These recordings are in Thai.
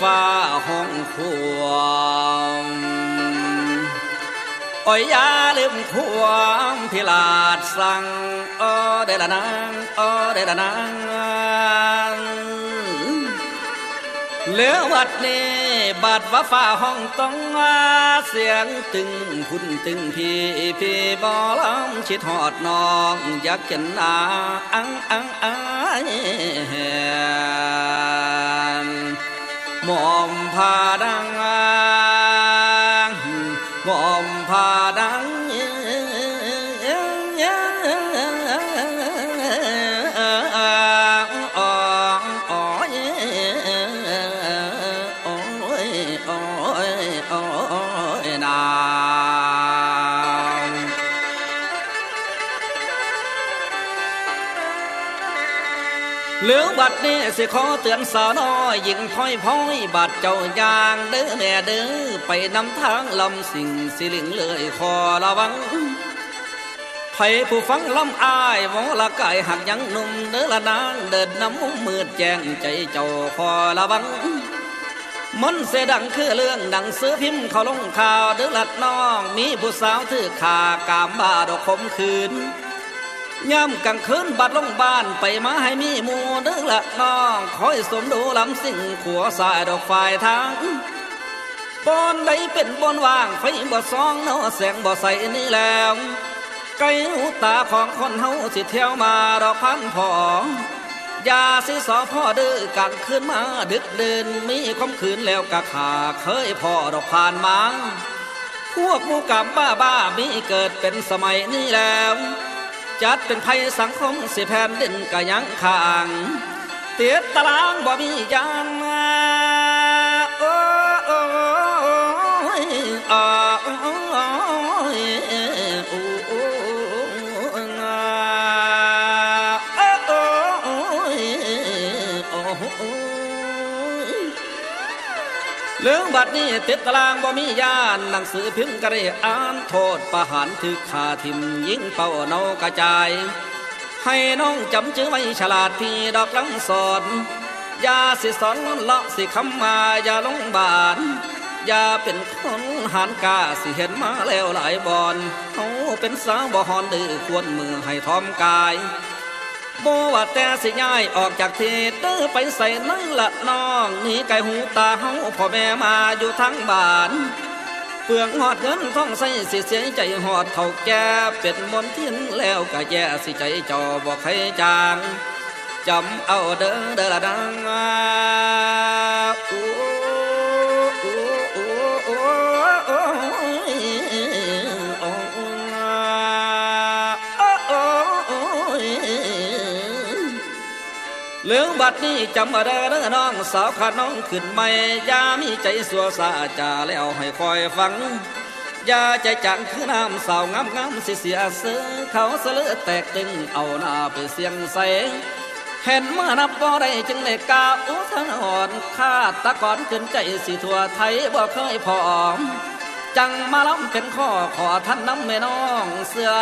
ฟ้าห้องควงโอ้ยยาลืมควงพิลาดสั่งโอ้เดละนางโอ้เดละนางเหลือวัดนี้บาดว่าฟ้าห้องต้องเสียงตึงพุ่นตึงพี่พี่บอลำชิดหอดน้องอยากเห็นอาอังอังอัง หมอมพา หมอมพาดังเหลือบัดนี้สิขอเตือนสาวน้อยยิงพ้อยพ้อยบัดเจ้ายางเด้อแม่เด้อไปนำทางลำสิ่งสิลิงเลยขอระวังไผผู้ฟังลำอายหมอละกายหักยังหนุ่มเด้อละนางเดินน้ำมุมมืดแจ้งใจเจ้าขอระวังมันเสดังคือเรื่องดังซื้อพิมพ์เขาลงข่าวเดือลัดน้อง มีผู้สาวถือขากามบาดอกคมคืน ย่ำกลางคืนบัดลงบ้านไปมาให้มีหมูเดือละน้องคอยสมดูลำสิ่งขัวสายดอกฝ่ายทางบอนใดเป็นบอนว่างไฟบ่ซองเนาแสงบ่ใสนี่แล้วไก่หูตาของคนเฮาสิเที่ยวมาดอกพันพองยาสิสอพ่อดื้อกันขึ้นมาดึกเดินมีความขืนแล้วกะขาเคยพ่อดอกผ่านมาพวกมูกับบ้าบ้ามีเกิดเป็นสมัยนี้แล้ว จัดเป็นภัยสังคมสิแผ่นดินกะยังขางเตียตารางบ่มียางโอ้โอ้โอ้ เรื่องบัดนี้ติดตารางบ่มียานหนังสือพิมพ์กระเรอ่านโทษประหารถึกขาทิมยิงเป่าเนากระจาย ให้น้องจำชื่อไว้ฉลาดพี่ดอกลังสอนยาสิสอนเลาะสิคำมาอย่าลงบานอย่าเป็นคนหานกาสิเห็นมาแล้วหลายบอนเขาเป็นสาวบ่ฮอนดื้อควรมือให้ทอมกาย บว่าแต่สิย้ายออกจากเทเตอร์ไปใส่นั่งละน้องนี่ไก่หูตาเฮาพ่อแม่มาอยู่ทั้งบ้านเปลืองหอดเงินท่องใส่สิเสียใจหอดเท่าแก่เป็นมนทินแล้วก็แย่สิใจจอบอกให้จางจำเอาเด้อเด้อละดังอ้ เรื่องบัดนี้จำมาได้เด้อน้องสาวขาน้องขึ้นไม่ยามีใจสัวสาจาแล้วให้คอยฟังอย่าใจจังคือน้ำสาวงามงามสิเสียเสือเขาเสลือแตกตึงเอาหน้าไปเสียงใสเห็นมื่อนับบ่ได้จึงได้กาอุทานอ่อนข้าตะก่อนขึ้นใจสิทั่วไทยบ่เคยพอม จังมาล้ำเป็นข้อขอท่านน้ำแม่น้องเสือ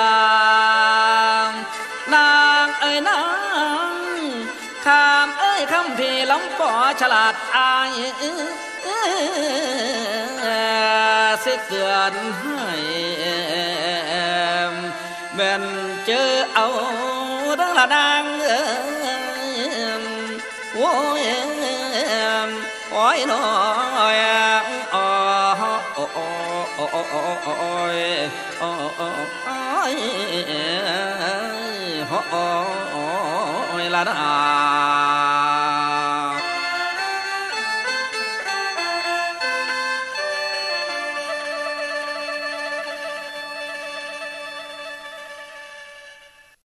ล้ำปอฉลาดอายสิเกินให้แม่นเจอเอาดังละนางเอ้ยโอ้ยโอ้ยน้อยอ๋อโอ้โอ้โอ้โอ้โอ้โอ้ยโอ้โอ้โอ้ยโ